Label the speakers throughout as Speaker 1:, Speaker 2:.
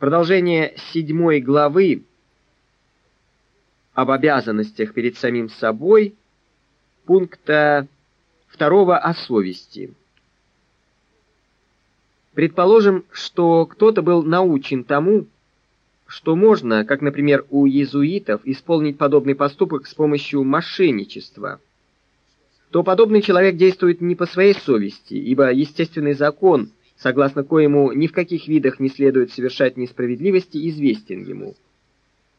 Speaker 1: Продолжение седьмой главы об обязанностях перед самим собой, пункта второго о совести. Предположим, что кто-то был научен тому, что можно, как, например, у иезуитов, исполнить подобный поступок с помощью мошенничества, то подобный человек действует не по своей совести, ибо естественный закон, согласно коему ни в каких видах не следует совершать несправедливости, известен ему.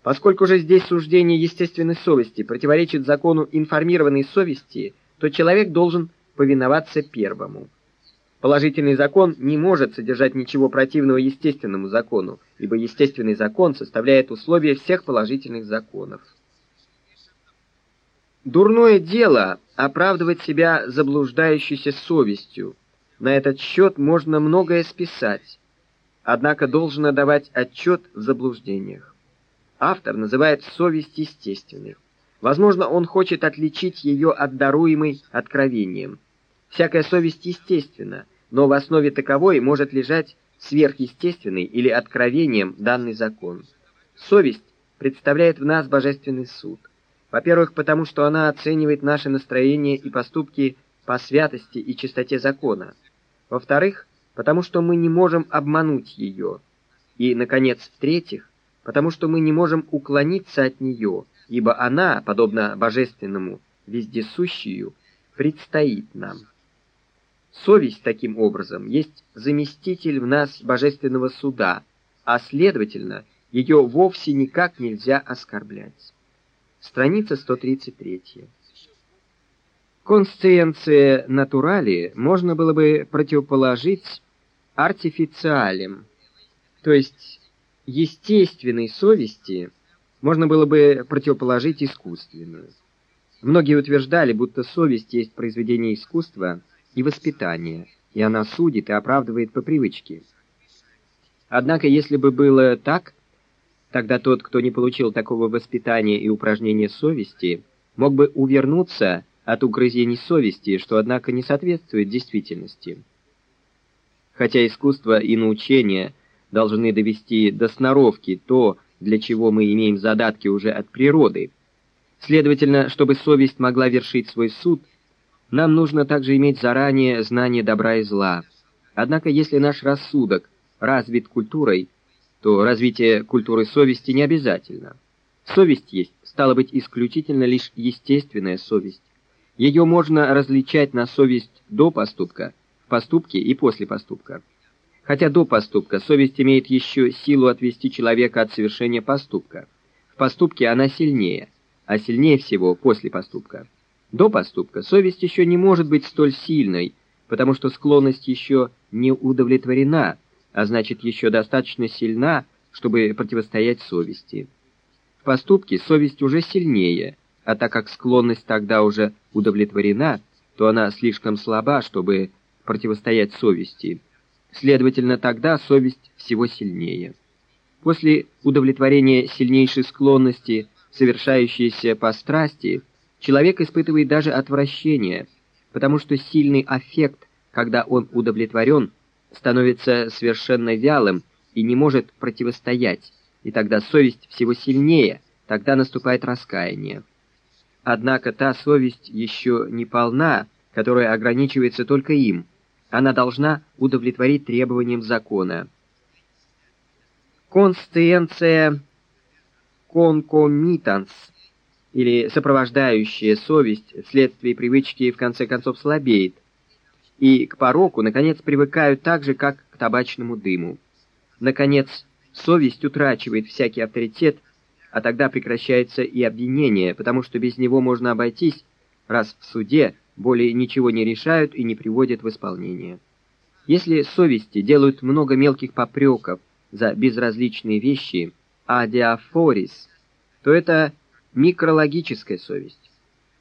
Speaker 1: Поскольку же здесь суждение естественной совести противоречит закону информированной совести, то человек должен повиноваться первому. Положительный закон не может содержать ничего противного естественному закону, ибо естественный закон составляет условие всех положительных законов. Дурное дело оправдывать себя заблуждающейся совестью. На этот счет можно многое списать, однако должен давать отчет в заблуждениях. Автор называет совесть естественной. Возможно, он хочет отличить ее от даруемой откровением. Всякая совесть естественна, но в основе таковой может лежать сверхъестественный или откровением данный закон. Совесть представляет в нас божественный суд. Во-первых, потому что она оценивает наши настроения и поступки по святости и чистоте закона. Во-вторых, потому что мы не можем обмануть ее. И, наконец, в-третьих, потому что мы не можем уклониться от нее, ибо она, подобно божественному, вездесущую, предстоит нам. Совесть, таким образом, есть заместитель в нас божественного суда, а, следовательно, ее вовсе никак нельзя оскорблять. Страница 133. Консциенция натурали можно было бы противоположить артифициалем, то есть естественной совести можно было бы противоположить искусственную. Многие утверждали, будто совесть есть произведение искусства и воспитания, и она судит и оправдывает по привычке. Однако, если бы было так, Тогда тот, кто не получил такого воспитания и упражнения совести, мог бы увернуться от угрызений совести, что, однако, не соответствует действительности. Хотя искусство и научение должны довести до сноровки то, для чего мы имеем задатки уже от природы. Следовательно, чтобы совесть могла вершить свой суд, нам нужно также иметь заранее знание добра и зла. Однако, если наш рассудок развит культурой, то развитие культуры совести не обязательно. Совесть есть, стало быть, исключительно лишь естественная совесть. Ее можно различать на совесть до поступка, в поступке и после поступка. Хотя до поступка совесть имеет еще силу отвести человека от совершения поступка. В поступке она сильнее, а сильнее всего после поступка. До поступка совесть еще не может быть столь сильной, потому что склонность еще не удовлетворена, а значит еще достаточно сильна, чтобы противостоять совести. В поступке совесть уже сильнее, а так как склонность тогда уже удовлетворена, то она слишком слаба, чтобы противостоять совести. Следовательно, тогда совесть всего сильнее. После удовлетворения сильнейшей склонности, совершающейся по страсти, человек испытывает даже отвращение, потому что сильный аффект, когда он удовлетворен, становится совершенно вялым и не может противостоять, и тогда совесть всего сильнее, тогда наступает раскаяние. Однако та совесть еще не полна, которая ограничивается только им. Она должна удовлетворить требованиям закона. Констиенция конкомитанс, или сопровождающая совесть вследствие привычки в конце концов слабеет, и к пороку, наконец, привыкают так же, как к табачному дыму. Наконец, совесть утрачивает всякий авторитет, а тогда прекращается и обвинение, потому что без него можно обойтись, раз в суде более ничего не решают и не приводят в исполнение. Если совести делают много мелких попреков за безразличные вещи, адиафорис, то это микрологическая совесть,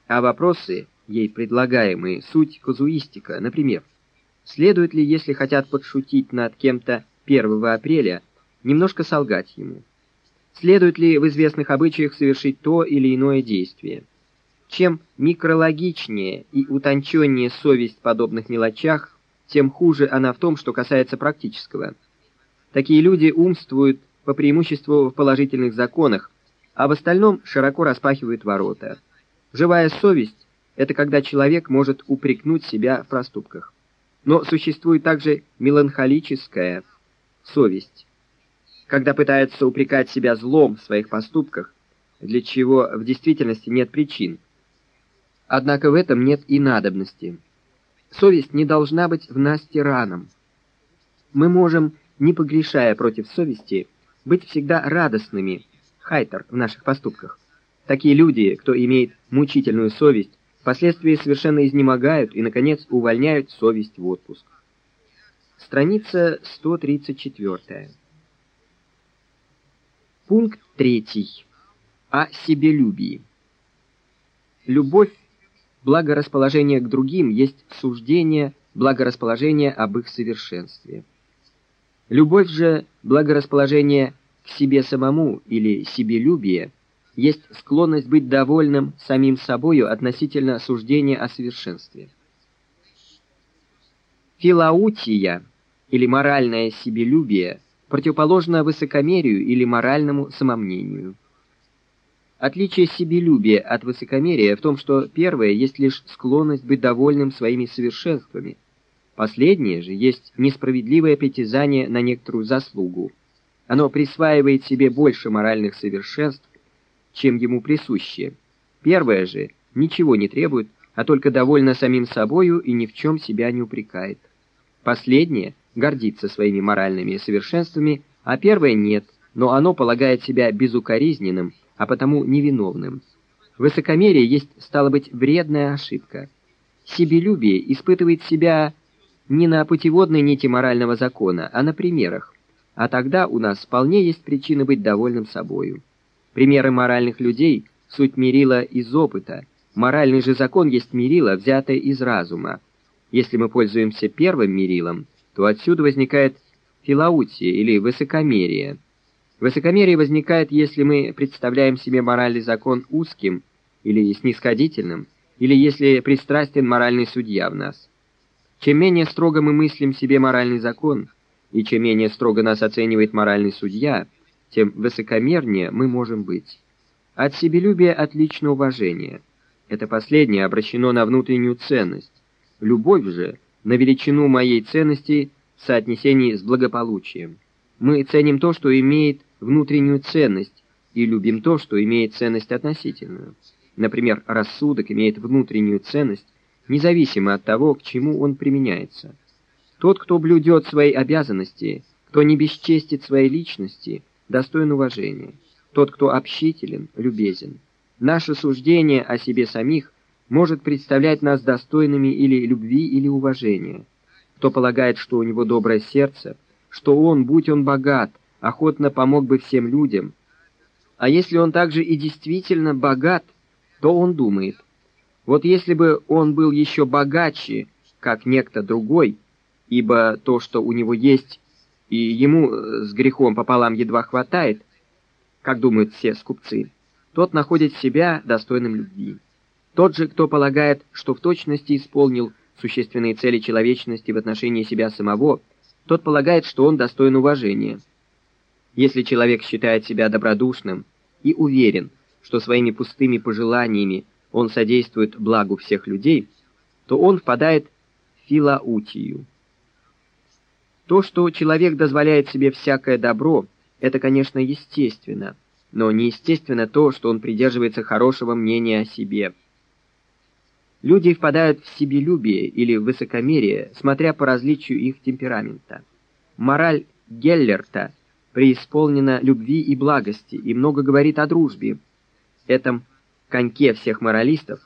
Speaker 1: а вопросы – ей предлагаемые, суть казуистика, например, следует ли, если хотят подшутить над кем-то 1 апреля, немножко солгать ему? Следует ли в известных обычаях совершить то или иное действие? Чем микрологичнее и утонченнее совесть в подобных мелочах, тем хуже она в том, что касается практического. Такие люди умствуют по преимуществу в положительных законах, а в остальном широко распахивает ворота. Живая совесть — это когда человек может упрекнуть себя в проступках. Но существует также меланхолическая совесть, когда пытается упрекать себя злом в своих поступках, для чего в действительности нет причин. Однако в этом нет и надобности. Совесть не должна быть в нас тираном. Мы можем, не погрешая против совести, быть всегда радостными, хайтер, в наших поступках. Такие люди, кто имеет мучительную совесть, впоследствии совершенно изнемогают и, наконец, увольняют совесть в отпуск. Страница 134. Пункт 3. О себелюбии. Любовь, благорасположение к другим есть суждение благорасположения об их совершенстве. Любовь же, благорасположение к себе самому или себелюбие, есть склонность быть довольным самим собою относительно суждения о совершенстве. Филаутия или моральное себелюбие противоположно высокомерию или моральному самомнению. Отличие себелюбия от высокомерия в том, что первое есть лишь склонность быть довольным своими совершенствами, последнее же есть несправедливое притязание на некоторую заслугу. Оно присваивает себе больше моральных совершенств, чем ему присуще. Первое же ничего не требует, а только довольно самим собою и ни в чем себя не упрекает. Последнее гордится своими моральными совершенствами, а первое нет, но оно полагает себя безукоризненным, а потому невиновным. Высокомерие есть, стало быть, вредная ошибка. Себелюбие испытывает себя не на путеводной нити морального закона, а на примерах, а тогда у нас вполне есть причины быть довольным собою. Примеры моральных людей — суть мерила из опыта, моральный же закон есть мерило, взятое из разума. Если мы пользуемся первым мерилом, то отсюда возникает филаутия или высокомерие. Высокомерие возникает, если мы представляем себе моральный закон узким или снисходительным, или если пристрастен моральный судья в нас. Чем менее строго мы мыслим себе моральный закон, и чем менее строго нас оценивает моральный судья, тем высокомернее мы можем быть. От себелюбия отлично уважение. Это последнее обращено на внутреннюю ценность. Любовь же — на величину моей ценности в соотнесении с благополучием. Мы ценим то, что имеет внутреннюю ценность, и любим то, что имеет ценность относительную. Например, рассудок имеет внутреннюю ценность, независимо от того, к чему он применяется. Тот, кто блюдет свои обязанности, кто не бесчестит своей личности, достоин уважения. Тот, кто общителен, любезен. Наше суждение о себе самих может представлять нас достойными или любви, или уважения. Кто полагает, что у него доброе сердце, что он, будь он богат, охотно помог бы всем людям, а если он также и действительно богат, то он думает, вот если бы он был еще богаче, как некто другой, ибо то, что у него есть, и ему э, с грехом пополам едва хватает, как думают все скупцы, тот находит себя достойным любви. Тот же, кто полагает, что в точности исполнил существенные цели человечности в отношении себя самого, тот полагает, что он достоин уважения. Если человек считает себя добродушным и уверен, что своими пустыми пожеланиями он содействует благу всех людей, то он впадает в филаутию. То, что человек дозволяет себе всякое добро, это, конечно, естественно, но неестественно то, что он придерживается хорошего мнения о себе – Люди впадают в себелюбие или высокомерие, смотря по различию их темперамента. Мораль Геллерта преисполнена любви и благости и много говорит о дружбе. Этом коньке всех моралистов,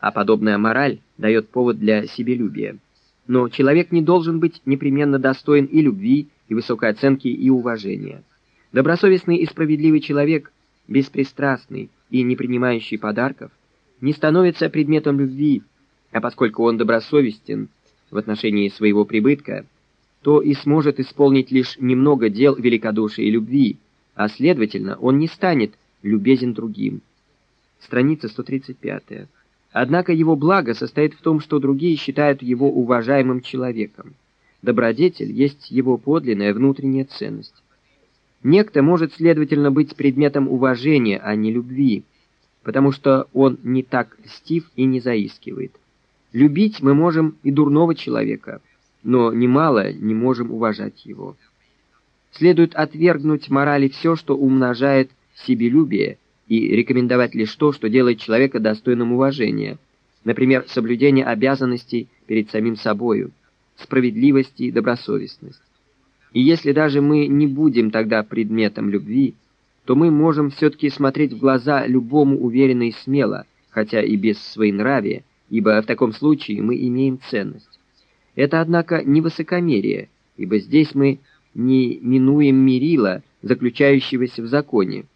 Speaker 1: а подобная мораль дает повод для себелюбия. Но человек не должен быть непременно достоин и любви, и высокой оценки, и уважения. Добросовестный и справедливый человек, беспристрастный и не принимающий подарков, не становится предметом любви, а поскольку он добросовестен в отношении своего прибытка, то и сможет исполнить лишь немного дел великодушия и любви, а следовательно, он не станет любезен другим. Страница 135. Однако его благо состоит в том, что другие считают его уважаемым человеком. Добродетель есть его подлинная внутренняя ценность. Некто может, следовательно, быть предметом уважения, а не любви, потому что он не так льстив и не заискивает. Любить мы можем и дурного человека, но немало не можем уважать его. Следует отвергнуть морали все, что умножает себелюбие, и рекомендовать лишь то, что делает человека достойным уважения, например, соблюдение обязанностей перед самим собою, справедливость и добросовестность. И если даже мы не будем тогда предметом любви, то мы можем все-таки смотреть в глаза любому уверенно и смело, хотя и без своенравия, ибо в таком случае мы имеем ценность. Это, однако, не высокомерие, ибо здесь мы не минуем мерила, заключающегося в законе,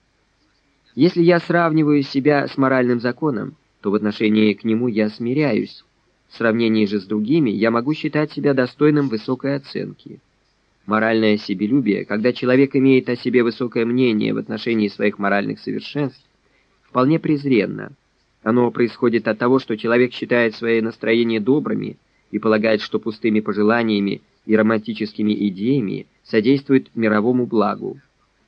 Speaker 1: если я сравниваю себя с моральным законом, то в отношении к нему я смиряюсь. В сравнении же с другими я могу считать себя достойным высокой оценки. Моральное себелюбие, когда человек имеет о себе высокое мнение в отношении своих моральных совершенств, вполне презренно. Оно происходит от того, что человек считает свои настроения добрыми и полагает, что пустыми пожеланиями и романтическими идеями содействует мировому благу.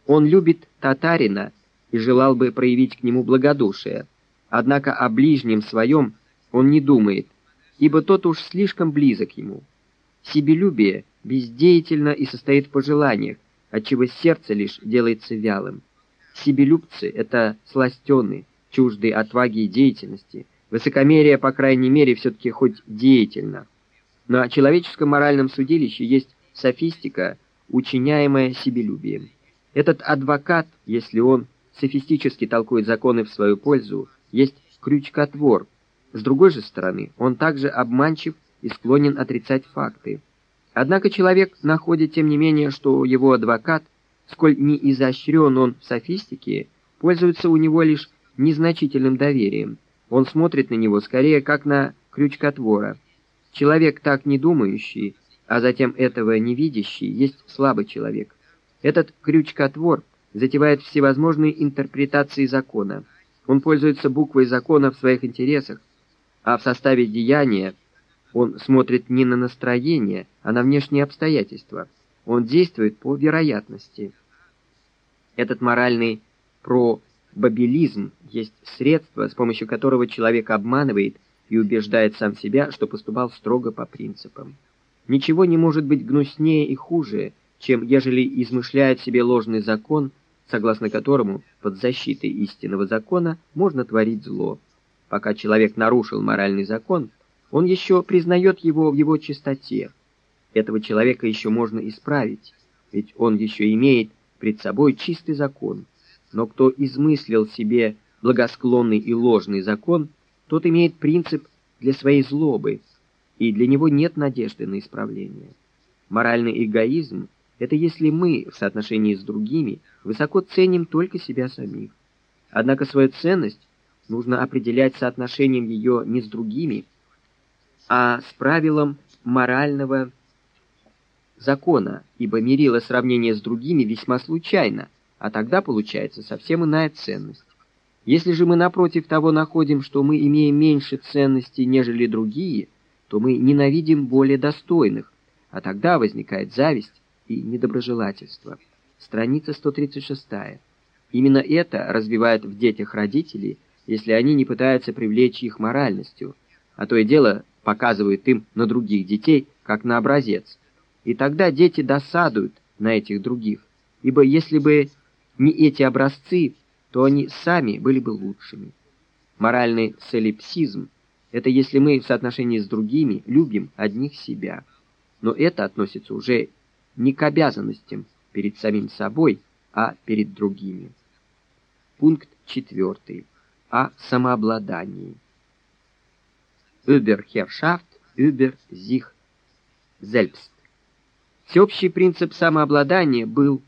Speaker 1: Он любит татарина и желал бы проявить к нему благодушие, однако о ближнем своем он не думает, ибо тот уж слишком близок ему. Себелюбие бездеятельно и состоит в пожеланиях, отчего сердце лишь делается вялым. Себелюбцы — это сластены, чуждые отваги и деятельности. Высокомерие, по крайней мере, все-таки хоть деятельно. На человеческом моральном судилище есть софистика, учиняемая себелюбием. Этот адвокат, если он софистически толкует законы в свою пользу, есть крючкотвор. С другой же стороны, он также обманчив и склонен отрицать факты. Однако человек находит, тем не менее, что его адвокат, сколь не изощрен он в софистике, пользуется у него лишь незначительным доверием. Он смотрит на него скорее как на крючкотвора. Человек, так не думающий, а затем этого не видящий, есть слабый человек. Этот крючкотвор — затевает всевозможные интерпретации закона. Он пользуется буквой закона в своих интересах, а в составе деяния он смотрит не на настроение, а на внешние обстоятельства. Он действует по вероятности. Этот моральный пробабилизм есть средство, с помощью которого человек обманывает и убеждает сам себя, что поступал строго по принципам. Ничего не может быть гнуснее и хуже, чем ежели измышляет себе ложный закон – согласно которому под защитой истинного закона можно творить зло. Пока человек нарушил моральный закон, он еще признает его в его чистоте. Этого человека еще можно исправить, ведь он еще имеет пред собой чистый закон. Но кто измыслил себе благосклонный и ложный закон, тот имеет принцип для своей злобы, и для него нет надежды на исправление. Моральный эгоизм это если мы в соотношении с другими высоко ценим только себя самих. Однако свою ценность нужно определять соотношением ее не с другими, а с правилом морального закона, ибо мерило сравнение с другими весьма случайно, а тогда получается совсем иная ценность. Если же мы напротив того находим, что мы имеем меньше ценности, нежели другие, то мы ненавидим более достойных, а тогда возникает зависть, и недоброжелательство. Страница 136. Именно это разбивает в детях родителей, если они не пытаются привлечь их моральностью, а то и дело показывают им на других детей, как на образец. И тогда дети досадуют на этих других, ибо если бы не эти образцы, то они сами были бы лучшими. Моральный солипсизм – это если мы в соотношении с другими любим одних себя. Но это относится уже не к обязанностям перед самим собой, а перед другими. Пункт четвертый. О самообладании. Überherrschaft über sich selbst. Всеобщий принцип самообладания был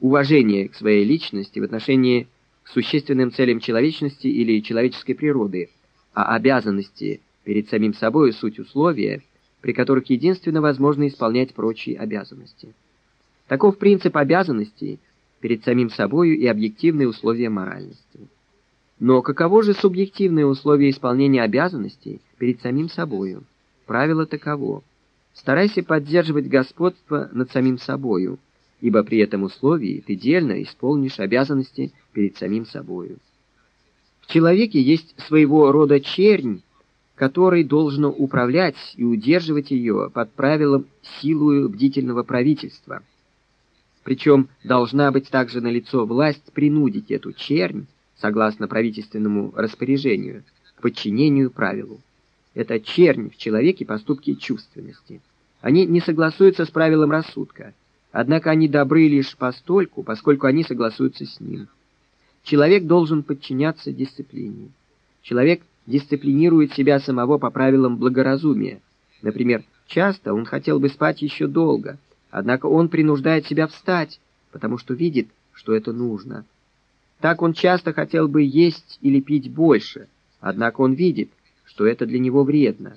Speaker 1: уважение к своей личности в отношении к существенным целям человечности или человеческой природы, а обязанности перед самим собой суть условия, при которых единственно возможно исполнять прочие обязанности. Таков принцип обязанностей перед самим собою и объективные условия моральности. Но каково же субъективные условия исполнения обязанностей перед самим собою? Правило таково. Старайся поддерживать господство над самим собою, ибо при этом условии ты дельно исполнишь обязанности перед самим собою. В человеке есть своего рода чернь, который должно управлять и удерживать ее под правилом силою бдительного правительства. Причем должна быть также налицо власть принудить эту чернь, согласно правительственному распоряжению, подчинению правилу. Это чернь в человеке поступки чувственности. Они не согласуются с правилом рассудка, однако они добры лишь постольку, поскольку они согласуются с ним. Человек должен подчиняться дисциплине. Человек дисциплинирует себя самого по правилам благоразумия. Например, часто он хотел бы спать еще долго, однако он принуждает себя встать, потому что видит, что это нужно. Так он часто хотел бы есть или пить больше, однако он видит, что это для него вредно.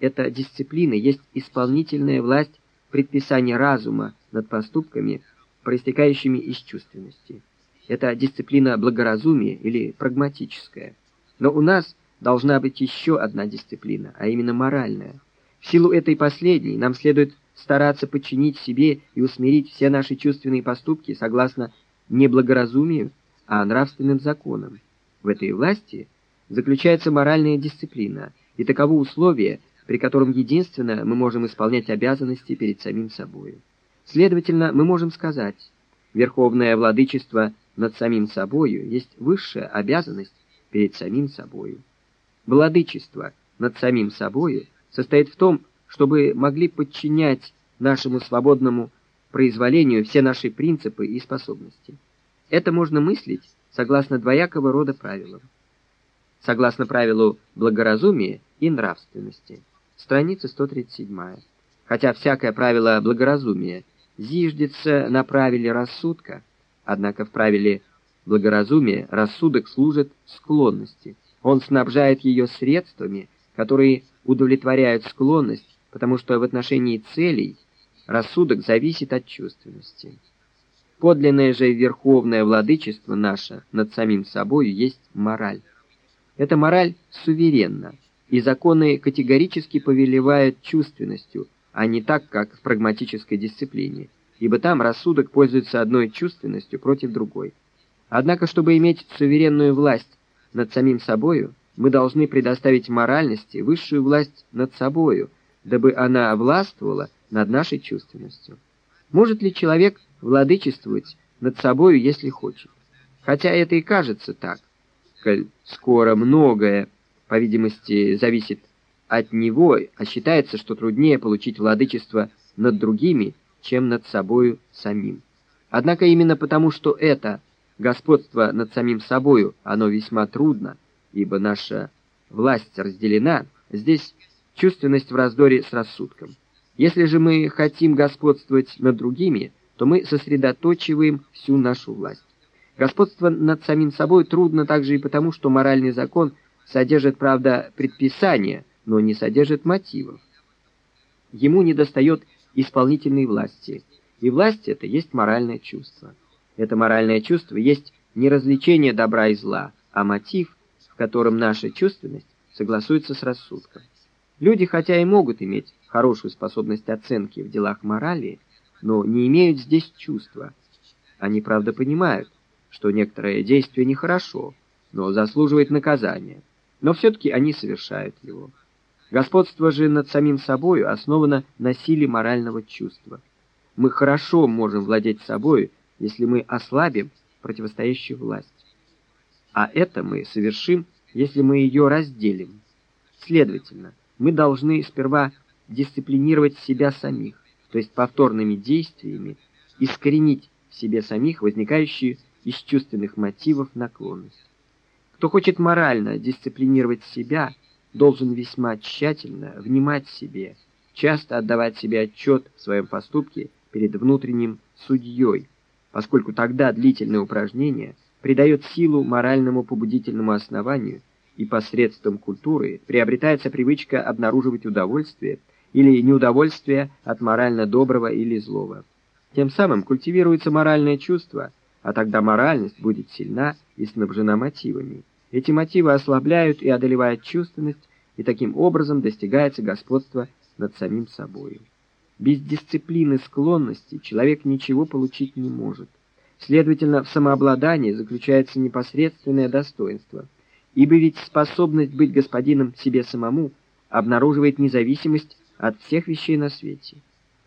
Speaker 1: Эта дисциплина есть исполнительная власть предписания разума над поступками, проистекающими из чувственности. Это дисциплина благоразумия или прагматическая. Но у нас должна быть еще одна дисциплина, а именно моральная. В силу этой последней нам следует стараться подчинить себе и усмирить все наши чувственные поступки согласно не благоразумию, а нравственным законам. В этой власти заключается моральная дисциплина, и таково условие, при котором единственно мы можем исполнять обязанности перед самим собой. Следовательно, мы можем сказать, верховное владычество над самим собою есть высшая обязанность перед самим собою. Владычество над самим собою состоит в том, чтобы могли подчинять нашему свободному произволению все наши принципы и способности. Это можно мыслить согласно двоякого рода правилам. Согласно правилу благоразумия и нравственности. Страница 137. Хотя всякое правило благоразумия зиждется на правиле рассудка, однако в правиле благоразумия рассудок служит склонности – он снабжает ее средствами, которые удовлетворяют склонность, потому что в отношении целей рассудок зависит от чувственности. Подлинное же верховное владычество наше над самим собою есть мораль. Эта мораль суверенна, и законы категорически повелевают чувственностью, а не так, как в прагматической дисциплине, ибо там рассудок пользуется одной чувственностью против другой. Однако, чтобы иметь суверенную власть над самим собою, мы должны предоставить моральности высшую власть над собою, дабы она властвовала над нашей чувственностью. Может ли человек владычествовать над собою, если хочет? Хотя это и кажется так, коль скоро многое, по видимости, зависит от него, а считается, что труднее получить владычество над другими, чем над собою самим. Однако именно потому, что это господство над самим собою, оно весьма трудно, ибо наша власть разделена, здесь чувственность в раздоре с рассудком. Если же мы хотим господствовать над другими, то мы сосредоточиваем всю нашу власть. Господство над самим собой трудно также и потому, что моральный закон содержит, правда, предписания, но не содержит мотивов. Ему недостает исполнительной власти, и власть это есть моральное чувство. Это моральное чувство есть не развлечение добра и зла, а мотив, в котором наша чувственность согласуется с рассудком. Люди, хотя и могут иметь хорошую способность оценки в делах морали, но не имеют здесь чувства. Они, правда, понимают, что некоторое действие нехорошо, но заслуживает наказания, но все-таки они совершают его. Господство же над самим собою основано на силе морального чувства. Мы хорошо можем владеть собой, если мы ослабим противостоящую власть. А это мы совершим, если мы ее разделим. Следовательно, мы должны сперва дисциплинировать себя самих, то есть повторными действиями искоренить в себе самих возникающие из чувственных мотивов наклонность. Кто хочет морально дисциплинировать себя, должен весьма тщательно внимать себе, часто отдавать себе отчет в своем поступке перед внутренним судьей, поскольку тогда длительное упражнение придает силу моральному побудительному основанию, и посредством культуры приобретается привычка обнаруживать удовольствие или неудовольствие от морально доброго или злого. Тем самым культивируется моральное чувство, а тогда моральность будет сильна и снабжена мотивами. Эти мотивы ослабляют и одолевают чувственность, и таким образом достигается господство над самим собой. Без дисциплины склонности человек ничего получить не может. Следовательно, в самообладании заключается непосредственное достоинство, ибо ведь способность быть господином себе самому обнаруживает независимость от всех вещей на свете.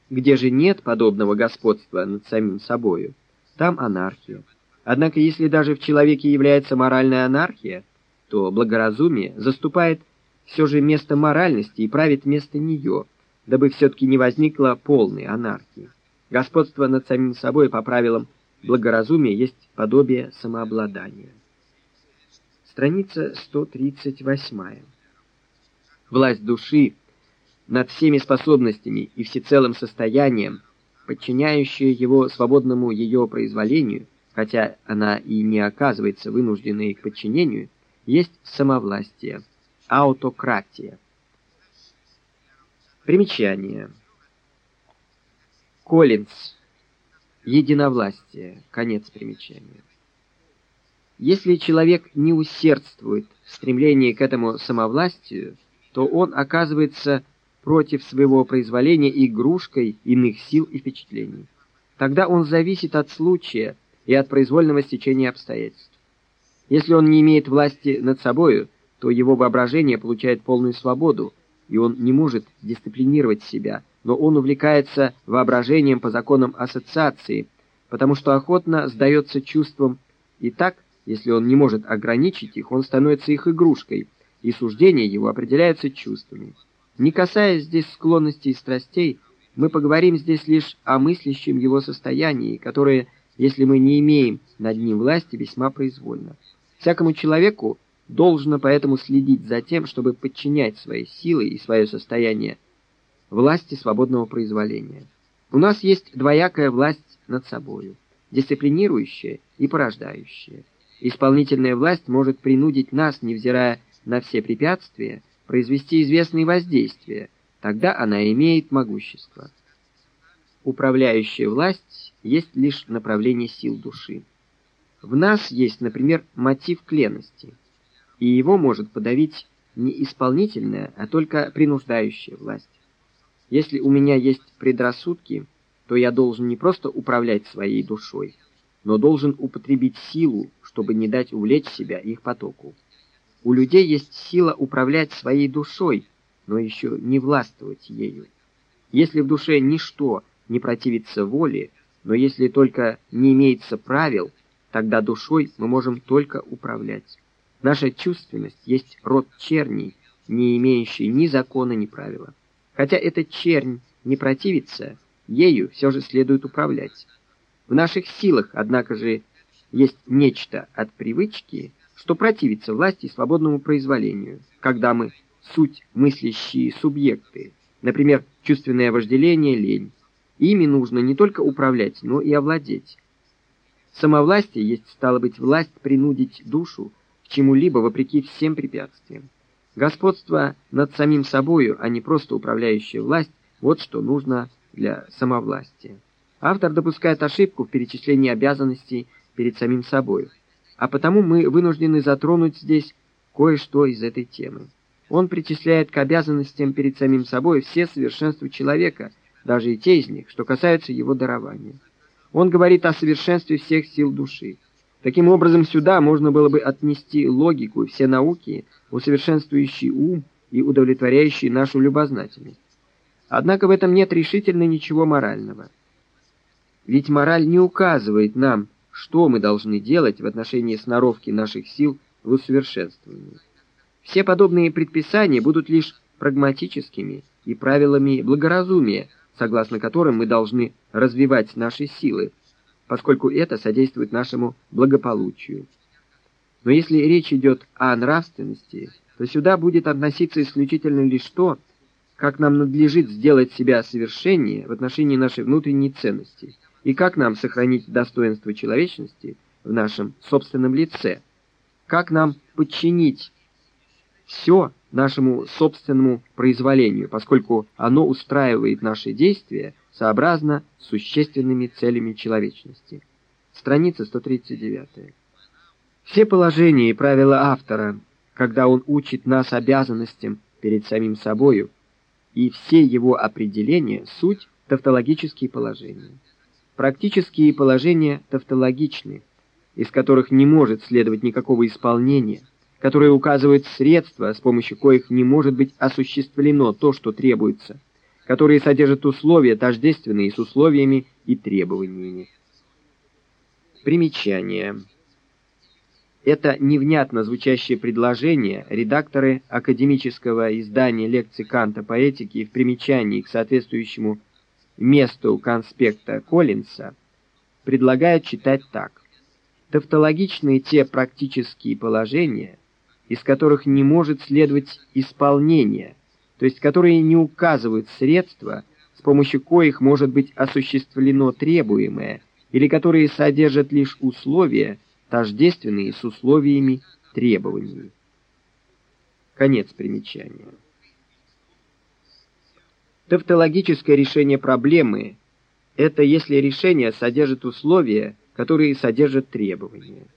Speaker 1: Где же нет подобного господства над самим собою, там анархия. Однако если даже в человеке является моральная анархия, то благоразумие заступает все же место моральности и правит вместо нее, дабы все-таки не возникла полной анархии. Господство над самим собой по правилам благоразумия есть подобие самообладания. Страница 138. Власть души над всеми способностями и всецелым состоянием, подчиняющая его свободному ее произволению, хотя она и не оказывается вынужденной к подчинению, есть самовластие, аутократия. Примечание. Коллинз. Единовластие. Конец примечания. Если человек не усердствует в стремлении к этому самовластию, то он оказывается против своего произволения игрушкой иных сил и впечатлений. Тогда он зависит от случая и от произвольного стечения обстоятельств. Если он не имеет власти над собою, то его воображение получает полную свободу, и он не может дисциплинировать себя, но он увлекается воображением по законам ассоциации, потому что охотно сдается чувствам, и так, если он не может ограничить их, он становится их игрушкой, и суждения его определяются чувствами. Не касаясь здесь склонностей и страстей, мы поговорим здесь лишь о мыслящем его состоянии, которое, если мы не имеем над ним власти, весьма произвольно. Всякому человеку должно поэтому следить за тем, чтобы подчинять свои силы и свое состояние власти свободного произволения. У нас есть двоякая власть над собою, дисциплинирующая и порождающая. Исполнительная власть может принудить нас, невзирая на все препятствия, произвести известные воздействия, тогда она имеет могущество. Управляющая власть есть лишь направление сил души. В нас есть, например, мотив кленности, и его может подавить не исполнительная, а только принуждающая власть. Если у меня есть предрассудки, то я должен не просто управлять своей душой, но должен употребить силу, чтобы не дать увлечь себя их потоку. У людей есть сила управлять своей душой, но еще не властвовать ею. Если в душе ничто не противится воле, но если только не имеется правил, тогда душой мы можем только управлять. Наша чувственность есть род черней, не имеющий ни закона, ни правила. Хотя эта чернь не противится, ею все же следует управлять. В наших силах, однако же, есть нечто от привычки, что противится власти и свободному произволению, когда мы суть мыслящие субъекты, например, чувственное вожделение, лень. Ими нужно не только управлять, но и овладеть. Самовластие есть, стало быть, власть принудить душу к чему-либо вопреки всем препятствиям. Господство над самим собою, а не просто управляющая власть, вот что нужно для самовластия. Автор допускает ошибку в перечислении обязанностей перед самим собой а потому мы вынуждены затронуть здесь кое-что из этой темы. Он причисляет к обязанностям перед самим собой все совершенства человека, даже и те из них, что касаются его дарования. Он говорит о совершенстве всех сил души. Таким образом, сюда можно было бы отнести логику все науки, усовершенствующие ум и удовлетворяющие нашу любознательность. Однако в этом нет решительно ничего морального. Ведь мораль не указывает нам, что мы должны делать в отношении сноровки наших сил в усовершенствовании. Все подобные предписания будут лишь прагматическими и правилами благоразумия, согласно которым мы должны развивать наши силы, поскольку это содействует нашему благополучию. Но если речь идет о нравственности, то сюда будет относиться исключительно лишь то, как нам надлежит сделать себя совершеннее в отношении нашей внутренней ценности – и как нам сохранить достоинство человечности в нашем собственном лице, как нам подчинить все нашему собственному произволению, поскольку оно устраивает наши действия сообразно существенными целями человечности. Страница 139. Все положения и правила автора, когда он учит нас обязанностям перед самим собою, и все его определения — суть тавтологические положения. Практические положения тавтологичны, из которых не может следовать никакого исполнения, которые указывают средства, с помощью коих не может быть осуществлено то, что требуется, которые содержат условия, тождественные с условиями и требованиями. Примечание. Это невнятно звучащее предложение редакторы академического издания лекций Канта по этике в примечании к соответствующему месту конспекта Коллинса предлагают читать так. Тавтологичные те практические положения, из которых не может следовать исполнение, то есть которые не указывают средства, с помощью коих может быть осуществлено требуемое, или которые содержат лишь условия, тождественные с условиями требований. Конец примечания. Тавтологическое решение проблемы – это если решение содержит условия, которые содержат требования.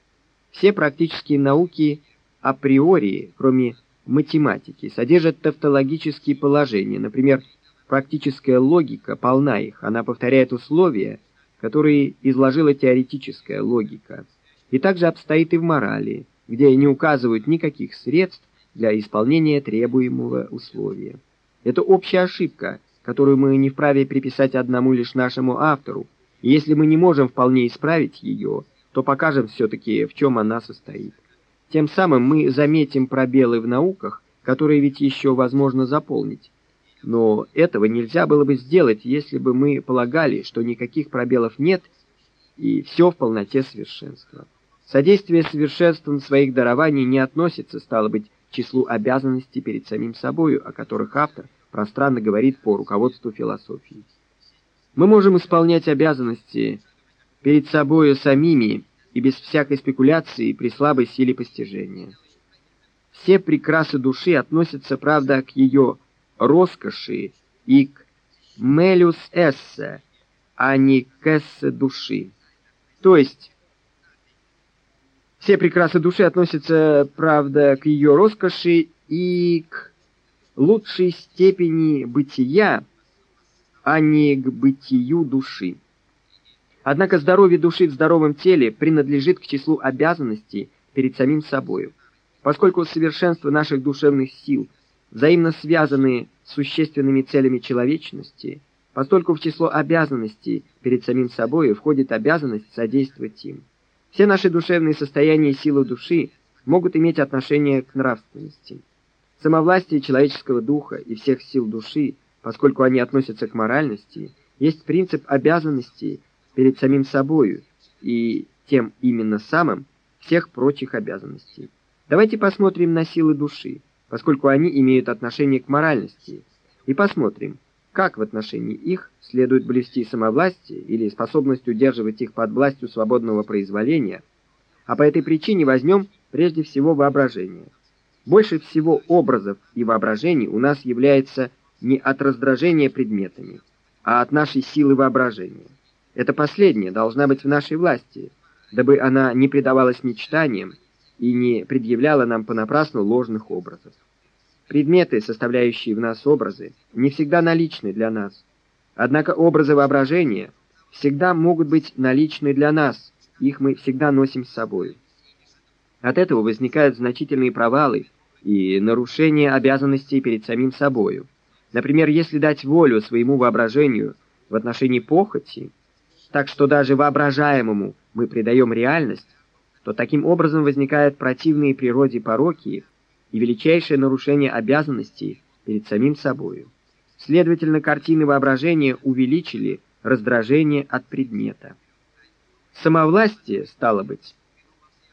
Speaker 1: Все практические науки априори, кроме математики, содержат тавтологические положения. Например, практическая логика полна их, она повторяет условия, которые изложила теоретическая логика. И также обстоит и в морали, где не указывают никаких средств для исполнения требуемого условия. Это общая ошибка, которую мы не вправе приписать одному лишь нашему автору, и если мы не можем вполне исправить ее, то покажем все-таки, в чем она состоит. Тем самым мы заметим пробелы в науках, которые ведь еще возможно заполнить. Но этого нельзя было бы сделать, если бы мы полагали, что никаких пробелов нет, и все в полноте совершенства. Содействие совершенством своих дарований не относится, стало быть, числу обязанностей перед самим собою, о которых автор пространно говорит по руководству философии. Мы можем исполнять обязанности перед собою самими и без всякой спекуляции при слабой силе постижения. Все прекрасы души относятся, правда, к ее роскоши и к мелюс эссе, а не к эссе души. То есть, все прекрасы души относятся, правда, к ее роскоши и к лучшей степени бытия, а не к бытию души. Однако здоровье души в здоровом теле принадлежит к числу обязанностей перед самим собою. Поскольку совершенство наших душевных сил взаимно связаны с существенными целями человечности, постольку в число обязанностей перед самим собой входит обязанность содействовать им. Все наши душевные состояния и силы души могут иметь отношение к нравственности. Самовластие человеческого духа и всех сил души, поскольку они относятся к моральности, есть принцип обязанностей перед самим собою и тем именно самым всех прочих обязанностей. Давайте посмотрим на силы души поскольку они имеют отношение к моральности, и посмотрим, как в отношении их следует блюсти самовластие или способность удерживать их под властью свободного произволения, а по этой причине возьмем прежде всего воображение. Больше всего образов и воображений у нас является не от раздражения предметами, а от нашей силы воображения. Это последнее должна быть в нашей власти, дабы она не предавалась мечтаниям и не предъявляла нам понапрасну ложных образов. Предметы, составляющие в нас образы, не всегда наличны для нас. Однако образы воображения всегда могут быть наличны для нас, их мы всегда носим с собой. От этого возникают значительные провалы и нарушение обязанностей перед самим собою. Например, если дать волю своему воображению в отношении похоти, так что даже воображаемому мы придаем реальность, то таким образом возникают противные природе пороки и величайшее нарушение обязанностей перед самим собою. Следовательно, картины воображения увеличили раздражение от предмета. Самовластие, стало быть,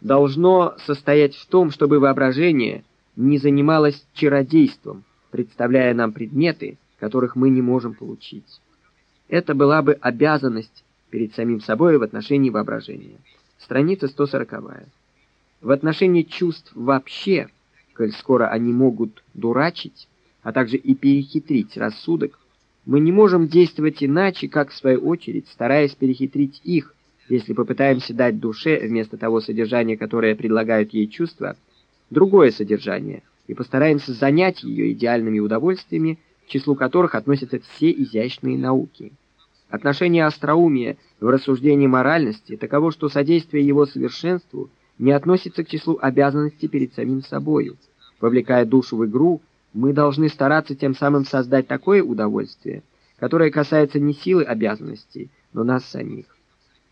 Speaker 1: должно состоять в том, чтобы воображение не занималось чародейством, представляя нам предметы, которых мы не можем получить. Это была бы обязанность перед самим собой в отношении воображения. Страница 140. В отношении чувств вообще – коль скоро они могут дурачить, а также и перехитрить рассудок, мы не можем действовать иначе, как в свою очередь, стараясь перехитрить их, если попытаемся дать душе, вместо того содержания, которое предлагают ей чувства, другое содержание, и постараемся занять ее идеальными удовольствиями, к числу которых относятся все изящные науки. Отношение остроумия в рассуждении моральности таково, что содействие его совершенству не относится к числу обязанностей перед самим собою. Вовлекая душу в игру, мы должны стараться тем самым создать такое удовольствие, которое касается не силы обязанностей, но нас самих.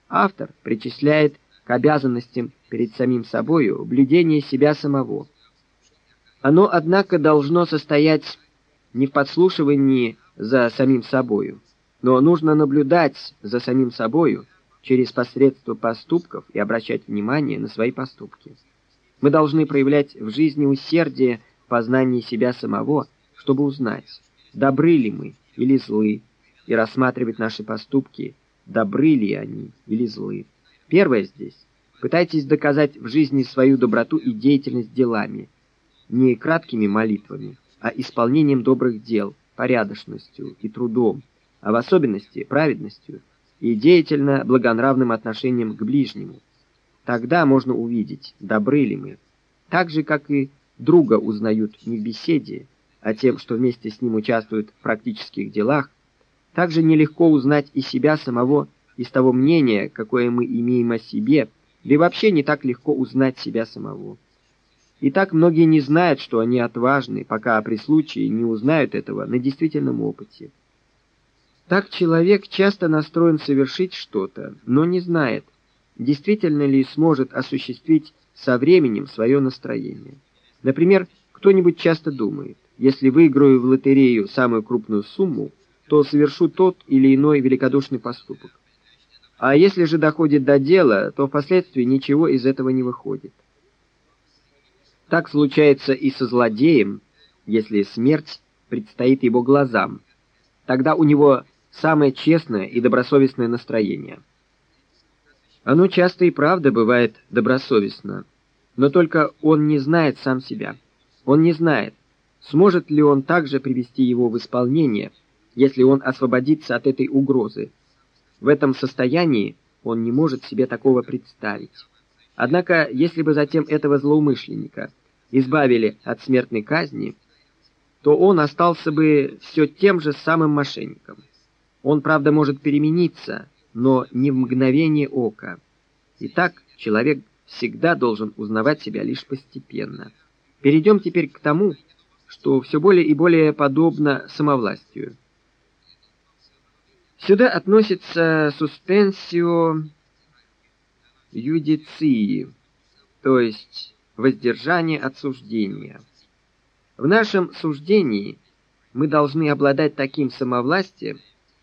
Speaker 1: Автор причисляет к обязанностям перед самим собою блюдение себя самого. Оно, однако, должно состоять не в подслушивании за самим собою, но нужно наблюдать за самим собою через посредство поступков и обращать внимание на свои поступки. Мы должны проявлять в жизни усердие в познании себя самого, чтобы узнать, добры ли мы или злы, и рассматривать наши поступки, добры ли они или злы. Первое здесь. Пытайтесь доказать в жизни свою доброту и деятельность делами, не краткими молитвами, а исполнением добрых дел, порядочностью и трудом, а в особенности праведностью и деятельно благонравным отношением к ближнему. Тогда можно увидеть, добры ли мы. Так же, как и друга узнают не в беседе, а тем, что вместе с ним участвуют в практических делах, так же нелегко узнать и себя самого из того мнения, какое мы имеем о себе, да и вообще не так легко узнать себя самого. И так многие не знают, что они отважны, пока при случае не узнают этого на действительном опыте. Так человек часто настроен совершить что-то, но не знает, действительно ли сможет осуществить со временем свое настроение. Например, кто-нибудь часто думает, если выиграю в лотерею самую крупную сумму, то совершу тот или иной великодушный поступок. А если же доходит до дела, то впоследствии ничего из этого не выходит. Так случается и со злодеем, если смерть предстоит его глазам. Тогда у него самое честное и добросовестное настроение. Оно часто и правда бывает добросовестно, но только он не знает сам себя. Он не знает, сможет ли он также привести его в исполнение, если он освободится от этой угрозы. В этом состоянии он не может себе такого представить. Однако, если бы затем этого злоумышленника избавили от смертной казни, то он остался бы все тем же самым мошенником. Он, правда, может перемениться, но не в мгновение ока. Итак, человек всегда должен узнавать себя лишь постепенно. Перейдем теперь к тому, что все более и более подобно самовластию. Сюда относится суспенсио юдиции, то есть воздержание от суждения. В нашем суждении мы должны обладать таким самовластием,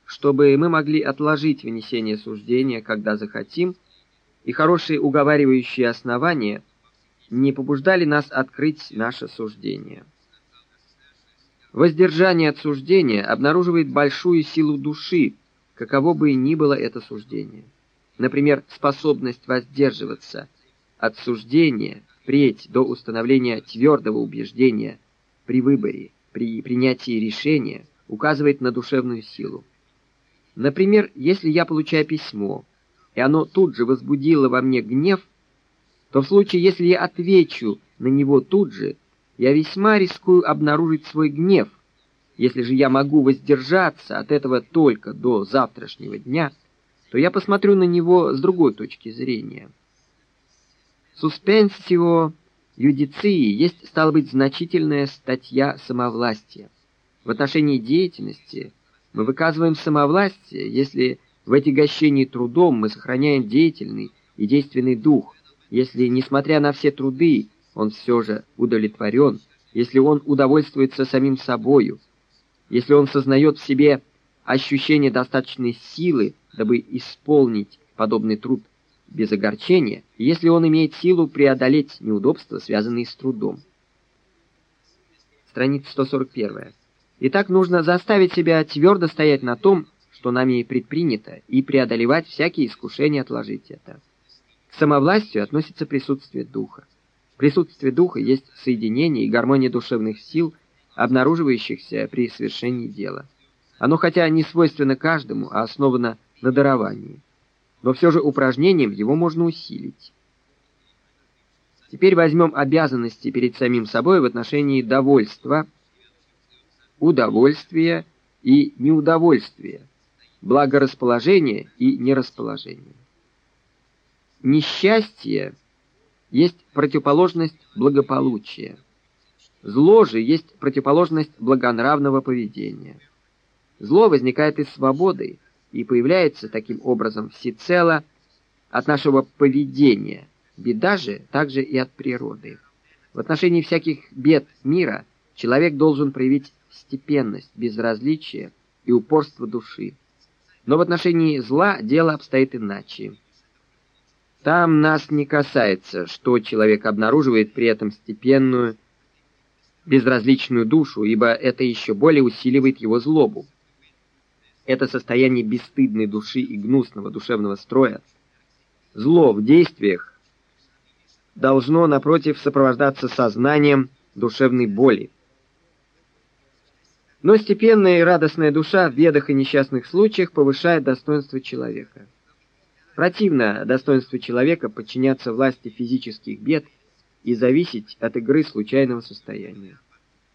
Speaker 1: чтобы мы могли отложить вынесение суждения, когда захотим, и хорошие уговаривающие основания не побуждали нас открыть наше суждение. Воздержание от суждения обнаруживает большую силу души, каково бы ни было это суждение. Например, способность воздерживаться от суждения впредь до установления твердого убеждения при выборе, при принятии решения указывает на душевную силу. Например, если я получаю письмо, и оно тут же возбудило во мне гнев, то в случае, если я отвечу на него тут же, я весьма рискую обнаружить свой гнев. Если же я могу воздержаться от этого только до завтрашнего дня, то я посмотрю на него с другой точки зрения. Суспенсио юдиции есть, стало быть, значительная статья самовластия. В отношении деятельности – мы выказываем самовластие, если в отягощении трудом мы сохраняем деятельный и действенный дух, если, несмотря на все труды, он все же удовлетворен, если он удовольствуется самим собою, если он сознает в себе ощущение достаточной силы, дабы исполнить подобный труд без огорчения, если он имеет силу преодолеть неудобства, связанные с трудом. Страница 141. И так нужно заставить себя твердо стоять на том, что нами предпринято, и преодолевать всякие искушения отложить это. К самовластию относится присутствие духа. Присутствие духа есть соединение и гармония душевных сил, обнаруживающихся при совершении дела. Оно хотя не свойственно каждому, а основано на даровании. Но все же упражнением его можно усилить. Теперь возьмем обязанности перед самим собой в отношении довольства – удовольствие и неудовольствие, благорасположение и нерасположение. Несчастье есть противоположность благополучия. Зло же есть противоположность благонравного поведения. Зло возникает из свободы и появляется таким образом всецело от нашего поведения. Беда же также и от природы. В отношении всяких бед мира человек должен проявить степенность, безразличие и упорство души. Но в отношении зла дело обстоит иначе. Там нас не касается, что человек обнаруживает при этом степенную, безразличную душу, ибо это еще более усиливает его злобу. Это состояние бесстыдной души и гнусного душевного строя. Зло в действиях должно, напротив, сопровождаться сознанием душевной боли. Но степенная и радостная душа в бедах и несчастных случаях повышает достоинство человека. Противно достоинству человека подчиняться власти физических бед и зависеть от игры случайного состояния.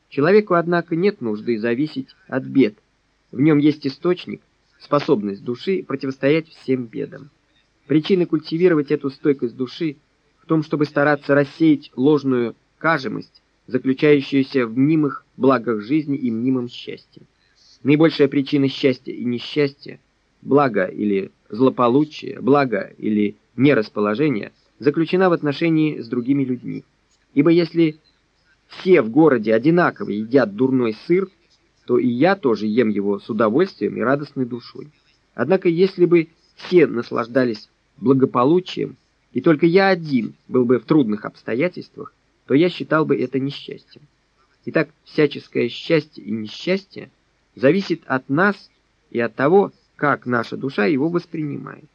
Speaker 1: Человеку, однако, нет нужды зависеть от бед. В нем есть источник, способность души противостоять всем бедам. Причина культивировать эту стойкость души в том, чтобы стараться рассеять ложную кажемость, заключающуюся в мнимых благах жизни и мнимом счастье. Наибольшая причина счастья и несчастья, благо или злополучие, благо или нерасположение заключена в отношении с другими людьми. Ибо если все в городе одинаково едят дурной сыр, то и я тоже ем его с удовольствием и радостной душой. Однако если бы все наслаждались благополучием, и только я один был бы в трудных обстоятельствах, то я считал бы это несчастьем. Итак, всяческое счастье и несчастье зависит от нас и от того, как наша душа его воспринимает.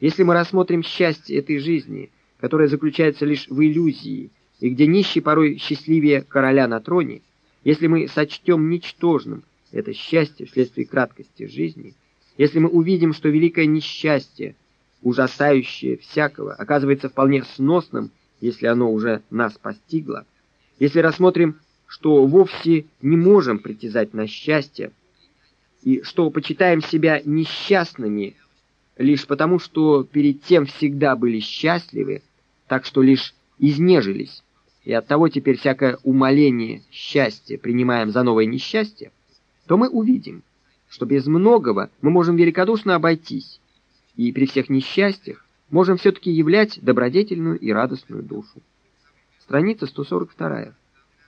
Speaker 1: Если мы рассмотрим счастье этой жизни, которое заключается лишь в иллюзии, и где нищий порой счастливее короля на троне, если мы сочтем ничтожным это счастье вследствие краткости жизни, если мы увидим, что великое несчастье, ужасающее всякого, оказывается вполне сносным, если оно уже нас постигло, если рассмотрим, что вовсе не можем притязать на счастье, и что почитаем себя несчастными лишь потому, что перед тем всегда были счастливы, так что лишь изнежились, и оттого теперь всякое умоление счастья принимаем за новое несчастье, то мы увидим, что без многого мы можем великодушно обойтись, и при всех несчастьях можем все-таки являть добродетельную и радостную душу. Страница 142.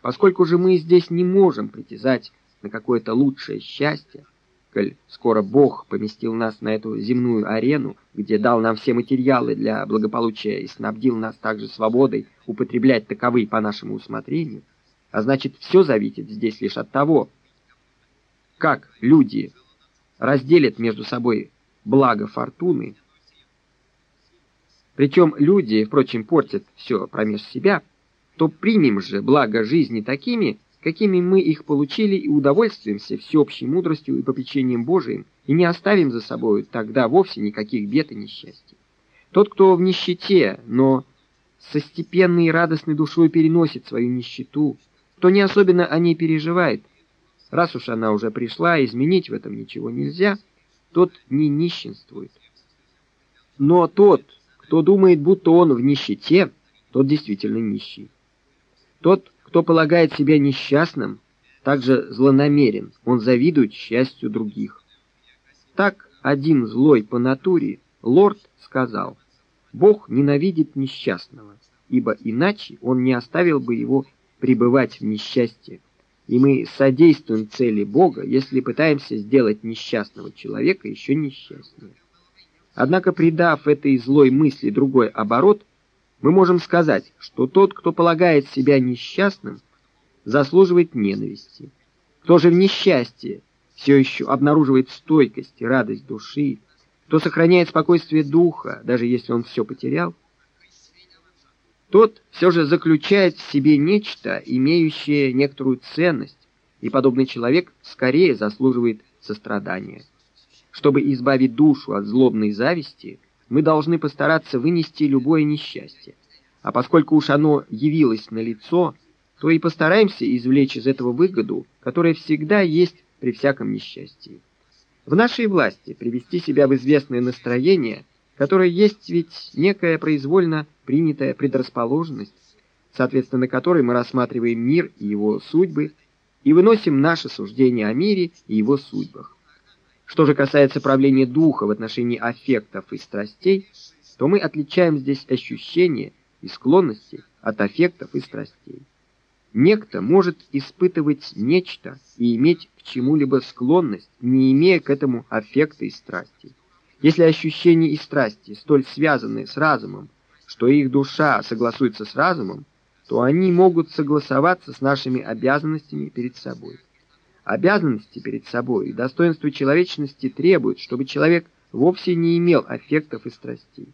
Speaker 1: Поскольку же мы здесь не можем притязать на какое-то лучшее счастье, коль скоро Бог поместил нас на эту земную арену, где дал нам все материалы для благополучия и снабдил нас также свободой употреблять таковые по нашему усмотрению, а значит, все зависит здесь лишь от того, как люди разделят между собой благо фортуны, причем люди, впрочем, портят все промеж себя, то примем же благо жизни такими, какими мы их получили, и удовольствуемся всеобщей мудростью и попечением Божиим, и не оставим за собой тогда вовсе никаких бед и несчастий. Тот, кто в нищете, но со степенной и радостной душой переносит свою нищету, кто не особенно о ней переживает, раз уж она уже пришла, изменить в этом ничего нельзя, тот не нищенствует. Но тот, кто думает, будто он в нищете, тот действительно нищий. Тот, кто полагает себя несчастным, также злонамерен, он завидует счастью других. Так один злой по натуре лорд сказал, «Бог ненавидит несчастного, ибо иначе он не оставил бы его пребывать в несчастье, и мы содействуем цели Бога, если пытаемся сделать несчастного человека еще несчастнее». Однако, придав этой злой мысли другой оборот, мы можем сказать, что тот, кто полагает себя несчастным, заслуживает ненависти. Кто же в несчастье все еще обнаруживает стойкость и радость души, кто сохраняет спокойствие духа, даже если он все потерял, тот все же заключает в себе нечто, имеющее некоторую ценность, и подобный человек скорее заслуживает сострадания. Чтобы избавить душу от злобной зависти – мы должны постараться вынести любое несчастье. А поскольку уж оно явилось на лицо, то и постараемся извлечь из этого выгоду, которая всегда есть при всяком несчастье. В нашей власти привести себя в известное настроение, которое есть ведь некая произвольно принятая предрасположенность, соответственно которой мы рассматриваем мир и его судьбы и выносим наше суждение о мире и его судьбах. Что же касается правления духа в отношении аффектов и страстей, то мы отличаем здесь ощущения и склонности от аффектов и страстей. Некто может испытывать нечто и иметь к чему-либо склонность, не имея к этому аффекта и страсти. Если ощущения и страсти столь связаны с разумом, что их душа согласуется с разумом, то они могут согласоваться с нашими обязанностями перед собой. Обязанности перед собой и достоинство человечности требуют, чтобы человек вовсе не имел аффектов и страстей.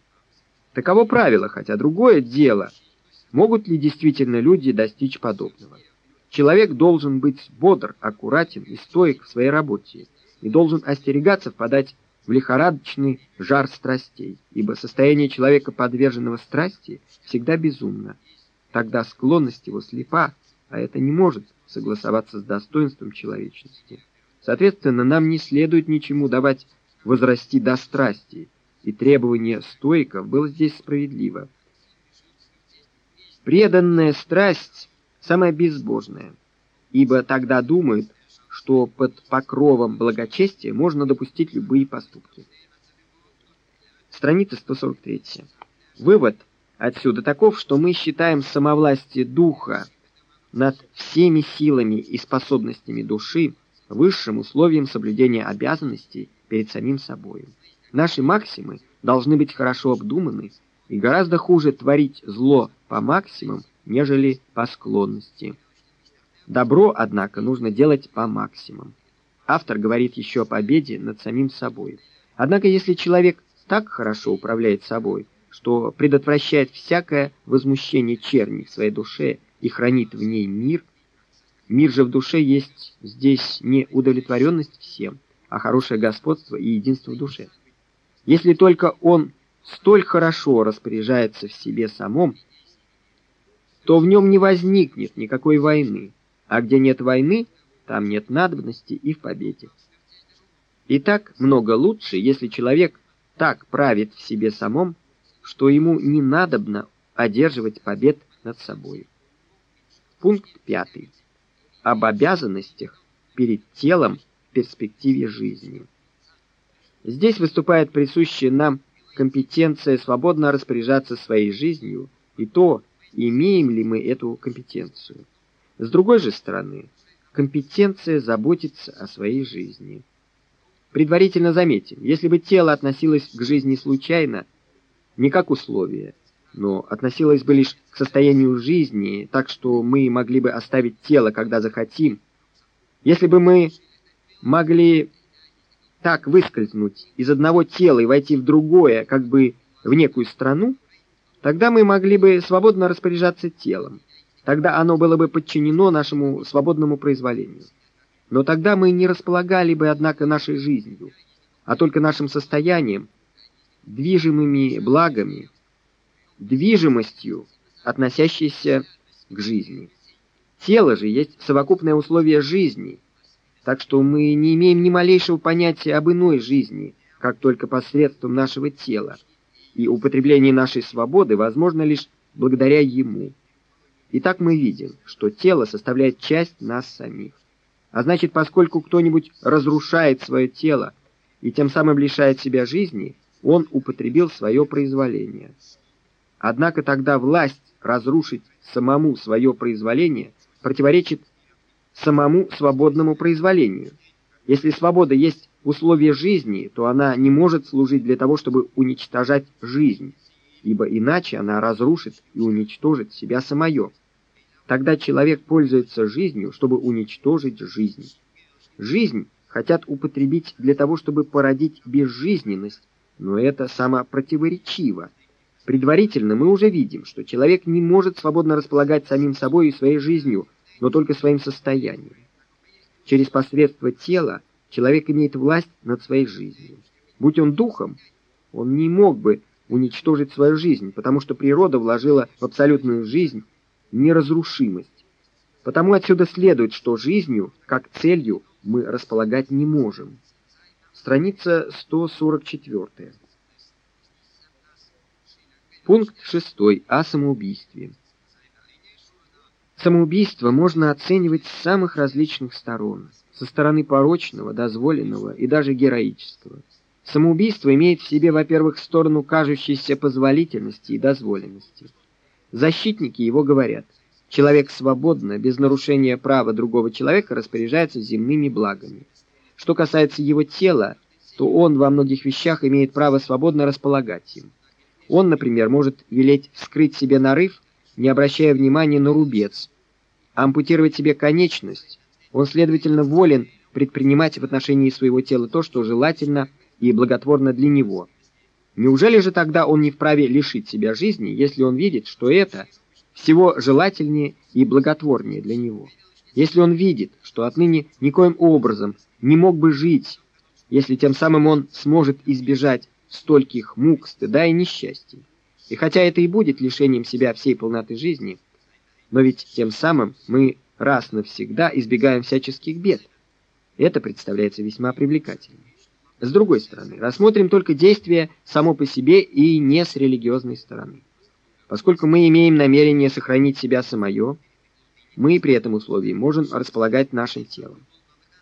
Speaker 1: Таково правило, хотя другое дело, могут ли действительно люди достичь подобного. Человек должен быть бодр, аккуратен и стоек в своей работе, и должен остерегаться впадать в лихорадочный жар страстей, ибо состояние человека, подверженного страсти, всегда безумно тогда склонность его слепа, а это не может согласоваться с достоинством человечности. Соответственно, нам не следует ничему давать возрасти до страсти, и требование стоиков было здесь справедливо. Преданная страсть самая безбожная, ибо тогда думают, что под покровом благочестия можно допустить любые поступки. Страница 143. Вывод – Отсюда таков, что мы считаем самовластие духа над всеми силами и способностями души высшим условием соблюдения обязанностей перед самим собой. Наши максимы должны быть хорошо обдуманы, и гораздо хуже творить зло по максимам, нежели по склонности. Добро, однако, нужно делать по максимам. Автор говорит еще о победе над самим собой. Однако, если человек так хорошо управляет собой, что предотвращает всякое возмущение черни в своей душе и хранит в ней мир, мир же в душе есть здесь не удовлетворенность всем, а хорошее господство и единство в душе. Если только он столь хорошо распоряжается в себе самом, то в нем не возникнет никакой войны, а где нет войны, там нет надобности и в победе. Итак, много лучше, если человек так правит в себе самом, что ему не надобно одерживать побед над собой. Пункт пятый. Об обязанностях перед телом в перспективе жизни. Здесь выступает присущая нам компетенция свободно распоряжаться своей жизнью и то, имеем ли мы эту компетенцию. С другой же стороны, компетенция заботиться о своей жизни. Предварительно заметим, если бы тело относилось к жизни случайно, не как условие, но относилась бы лишь к состоянию жизни, так что мы могли бы оставить тело, когда захотим. Если бы мы могли так выскользнуть из одного тела и войти в другое, как бы в некую страну, тогда мы могли бы свободно распоряжаться телом. Тогда оно было бы подчинено нашему свободному произволению. Но тогда мы не располагали бы, однако, нашей жизнью, а только нашим состоянием, движимыми благами, движимостью, относящейся к жизни. Тело же есть совокупное условие жизни, так что мы не имеем ни малейшего понятия об иной жизни, как только посредством нашего тела, и употребление нашей свободы возможно лишь благодаря ему. Итак, мы видим, что тело составляет часть нас самих. А значит, поскольку кто-нибудь разрушает свое тело и тем самым лишает себя жизни – он употребил свое произволение. Однако тогда власть разрушить самому свое произволение противоречит самому свободному произволению. Если свобода есть условие жизни, то она не может служить для того, чтобы уничтожать жизнь, ибо иначе она разрушит и уничтожит себя самое. Тогда человек пользуется жизнью, чтобы уничтожить жизнь. Жизнь хотят употребить для того, чтобы породить безжизненность, но это самопротиворечиво. Предварительно мы уже видим, что человек не может свободно располагать самим собой и своей жизнью, но только своим состоянием. Через посредство тела человек имеет власть над своей жизнью. Будь он духом, он не мог бы уничтожить свою жизнь, потому что природа вложила в абсолютную жизнь неразрушимость. Потому отсюда следует, что жизнью, как целью, мы располагать не можем. Страница 144. Пункт 6. О самоубийстве. Самоубийство можно оценивать с самых различных сторон, со стороны порочного, дозволенного и даже героического. Самоубийство имеет в себе, во-первых, сторону кажущейся позволительности и дозволенности. Защитники его говорят, человек свободно, без нарушения права другого человека распоряжается земными благами. Что касается его тела, то он во многих вещах имеет право свободно располагать им. Он, например, может велеть вскрыть себе нарыв, не обращая внимания на рубец, ампутировать себе конечность. Он, следовательно, волен предпринимать в отношении своего тела то, что желательно и благотворно для него. Неужели же тогда он не вправе лишить себя жизни, если он видит, что это всего желательнее и благотворнее для него? Если он видит, что отныне никоим образом не мог бы жить, если тем самым он сможет избежать стольких мук, стыда и несчастий. И хотя это и будет лишением себя всей полноты жизни, но ведь тем самым мы раз навсегда избегаем всяческих бед. Это представляется весьма привлекательным. С другой стороны, рассмотрим только действие само по себе и не с религиозной стороны. Поскольку мы имеем намерение сохранить себя самое, мы при этом условии можем располагать нашим телом.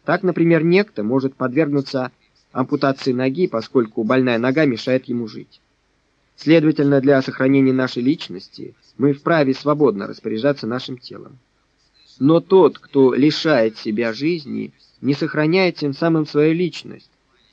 Speaker 1: Так, например, некто может подвергнуться ампутации ноги, поскольку больная нога мешает ему жить. Следовательно, для сохранения нашей личности мы вправе свободно распоряжаться нашим телом. Но тот, кто лишает себя жизни, не сохраняет тем самым свою личность.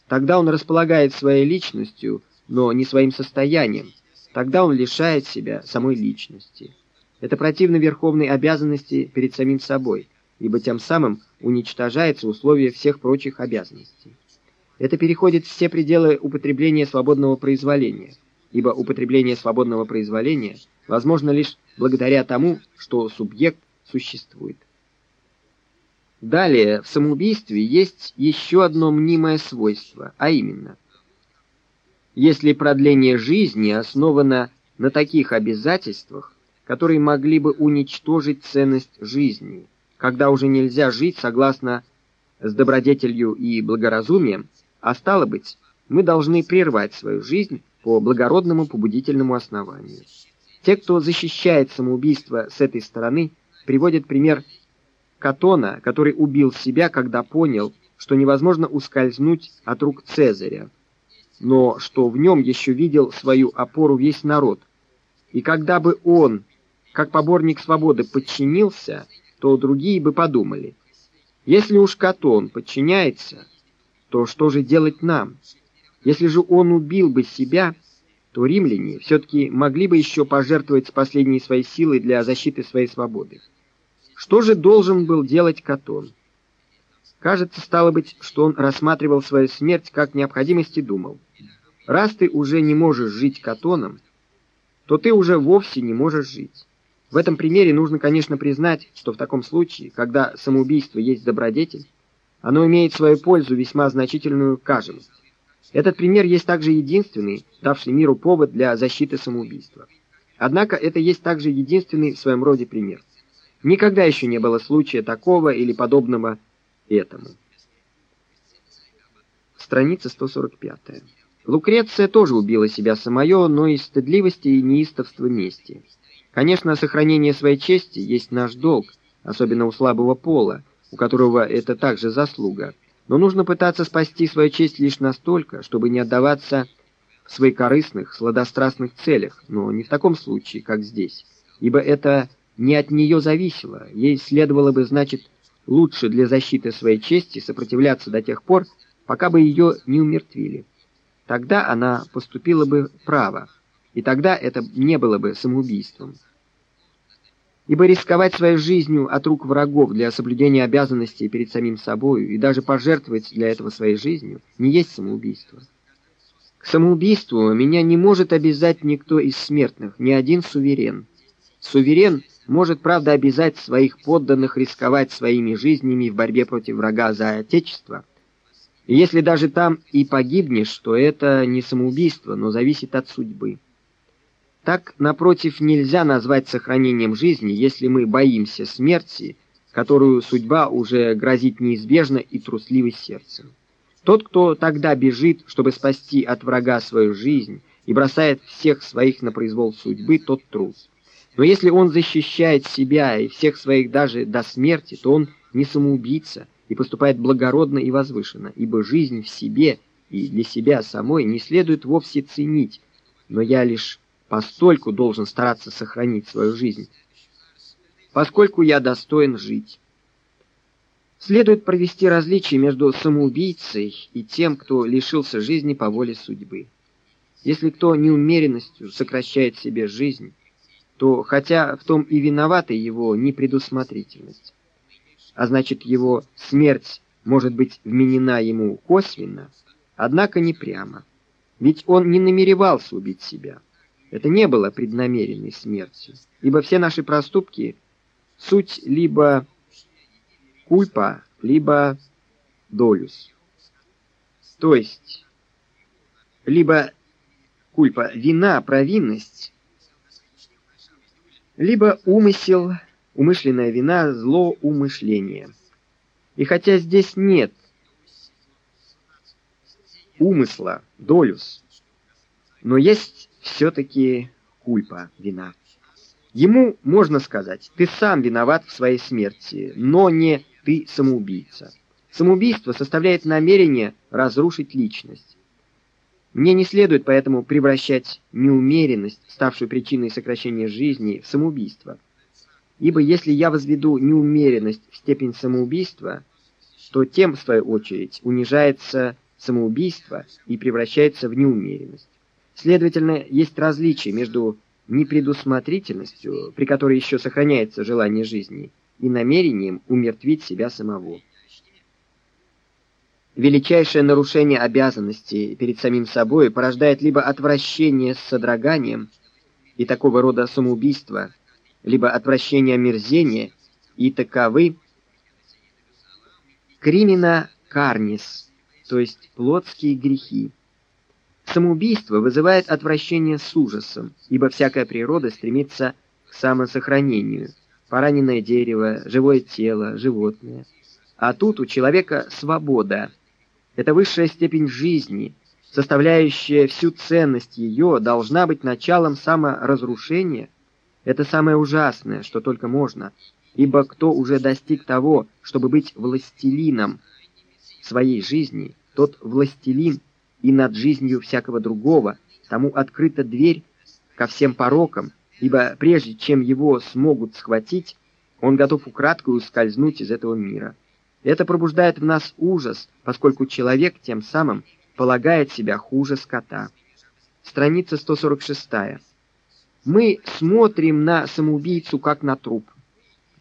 Speaker 1: Тогда он располагает своей личностью, но не своим состоянием. Тогда он лишает себя самой личности. Это противно верховной обязанности перед самим собой, ибо тем самым уничтожается условие всех прочих обязанностей. Это переходит все пределы употребления свободного произволения, ибо употребление свободного произволения возможно лишь благодаря тому, что субъект существует. Далее, в самоубийстве есть еще одно мнимое свойство, а именно, если продление жизни основано на таких обязательствах, которые могли бы уничтожить ценность жизни, когда уже нельзя жить согласно с добродетелью и благоразумием, а стало быть, мы должны прервать свою жизнь по благородному побудительному основанию. Те, кто защищает самоубийство с этой стороны, приводят пример Катона, который убил себя, когда понял, что невозможно ускользнуть от рук Цезаря, но что в нем еще видел свою опору весь народ. И когда бы он, как поборник свободы, подчинился, то другие бы подумали, если уж Катон подчиняется, то что же делать нам? Если же он убил бы себя, то римляне все-таки могли бы еще пожертвовать последней своей силой для защиты своей свободы. Что же должен был делать Катон? Кажется, стало быть, что он рассматривал свою смерть как необходимость и думал, раз ты уже не можешь жить Катоном, то ты уже вовсе не можешь жить. В этом примере нужно, конечно, признать, что в таком случае, когда самоубийство есть добродетель, оно имеет свою пользу весьма значительную кажемость. Этот пример есть также единственный, давший миру повод для защиты самоубийства. Однако это есть также единственный в своем роде пример. Никогда еще не было случая такого или подобного этому. Страница 145. Лукреция тоже убила себя самое, но из стыдливости и неистовства мести. Конечно, сохранение своей чести есть наш долг, особенно у слабого пола, у которого это также заслуга. Но нужно пытаться спасти свою честь лишь настолько, чтобы не отдаваться в своекорыстных, сладострастных целях, но не в таком случае, как здесь, ибо это не от нее зависело, ей следовало бы, значит, лучше для защиты своей чести сопротивляться до тех пор, пока бы ее не умертвили. Тогда она поступила бы право, и тогда это не было бы самоубийством ибо рисковать своей жизнью от рук врагов для соблюдения обязанностей перед самим собою и даже пожертвовать для этого своей жизнью не есть самоубийство. К самоубийству меня не может обязать никто из смертных, ни один суверен. Суверен может, правда, обязать своих подданных рисковать своими жизнями в борьбе против врага за отечество. И если даже там и погибнешь, то это не самоубийство, но зависит от судьбы. Так, напротив, нельзя назвать сохранением жизни, если мы боимся смерти, которую судьба уже грозит неизбежно и трусливой сердцем. Тот, кто тогда бежит, чтобы спасти от врага свою жизнь, и бросает всех своих на произвол судьбы, тот трус. Но если он защищает себя и всех своих даже до смерти, то он не самоубийца и поступает благородно и возвышенно, ибо жизнь в себе и для себя самой не следует вовсе ценить, но я лишь постольку должен стараться сохранить свою жизнь, поскольку я достоин жить. Следует провести различие между самоубийцей и тем, кто лишился жизни по воле судьбы. Если кто неумеренностью сокращает себе жизнь, то хотя в том и виновата его непредусмотрительность, а значит его смерть может быть вменена ему косвенно, однако не прямо. Ведь он не намеревался убить себя. Это не было преднамеренной смертью, ибо все наши проступки — суть либо кульпа, либо долюс. То есть, либо кульпа — вина, провинность, либо умысел, умышленная вина, зло, умышление. И хотя здесь нет умысла, долюс, но есть все-таки кульпа, вина. Ему можно сказать, ты сам виноват в своей смерти, но не ты самоубийца. Самоубийство составляет намерение разрушить личность. Мне не следует поэтому превращать неумеренность, ставшую причиной сокращения жизни, в самоубийство. Ибо если я возведу неумеренность в степень самоубийства, то тем, в свою очередь, унижается самоубийство и превращается в неумеренность. Следовательно, есть различие между непредусмотрительностью, при которой еще сохраняется желание жизни, и намерением умертвить себя самого. Величайшее нарушение обязанностей перед самим собой порождает либо отвращение с содроганием и такого рода самоубийство, либо отвращение омерзения, и таковы кримина карнис, то есть плотские грехи. Самоубийство вызывает отвращение с ужасом, ибо всякая природа стремится к самосохранению. Пораненное дерево, живое тело, животное. А тут у человека свобода – это высшая степень жизни, составляющая всю ценность ее, должна быть началом саморазрушения. Это самое ужасное, что только можно, ибо кто уже достиг того, чтобы быть властелином своей жизни, тот властелин и над жизнью всякого другого, тому открыта дверь ко всем порокам, ибо прежде чем его смогут схватить, он готов украдкой ускользнуть из этого мира. Это пробуждает в нас ужас, поскольку человек тем самым полагает себя хуже скота. Страница 146. Мы смотрим на самоубийцу как на труп.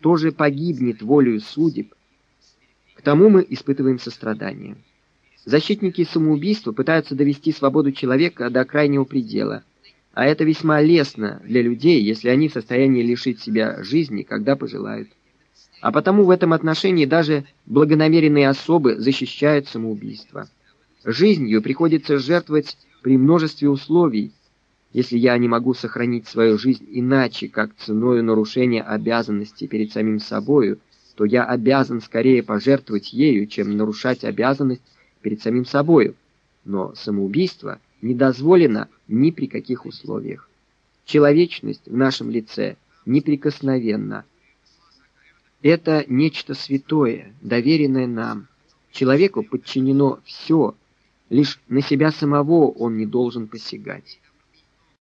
Speaker 1: Тоже погибнет волею судеб. К тому мы испытываем сострадание. Защитники самоубийства пытаются довести свободу человека до крайнего предела, а это весьма лестно для людей, если они в состоянии лишить себя жизни, когда пожелают. А потому в этом отношении даже благонамеренные особы защищают самоубийство. Жизнью приходится жертвовать при множестве условий. Если я не могу сохранить свою жизнь иначе, как ценой нарушения обязанностей перед самим собою, то я обязан скорее пожертвовать ею, чем нарушать обязанность перед самим собою. Но самоубийство не дозволено ни при каких условиях. Человечность в нашем лице неприкосновенна, это нечто святое, доверенное нам. Человеку подчинено все, лишь на себя самого он не должен посягать.